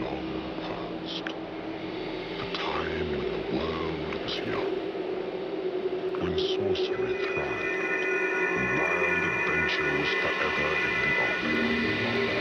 long past. the time when the world was young. When sorcery thrived. And wild adventure was forever in the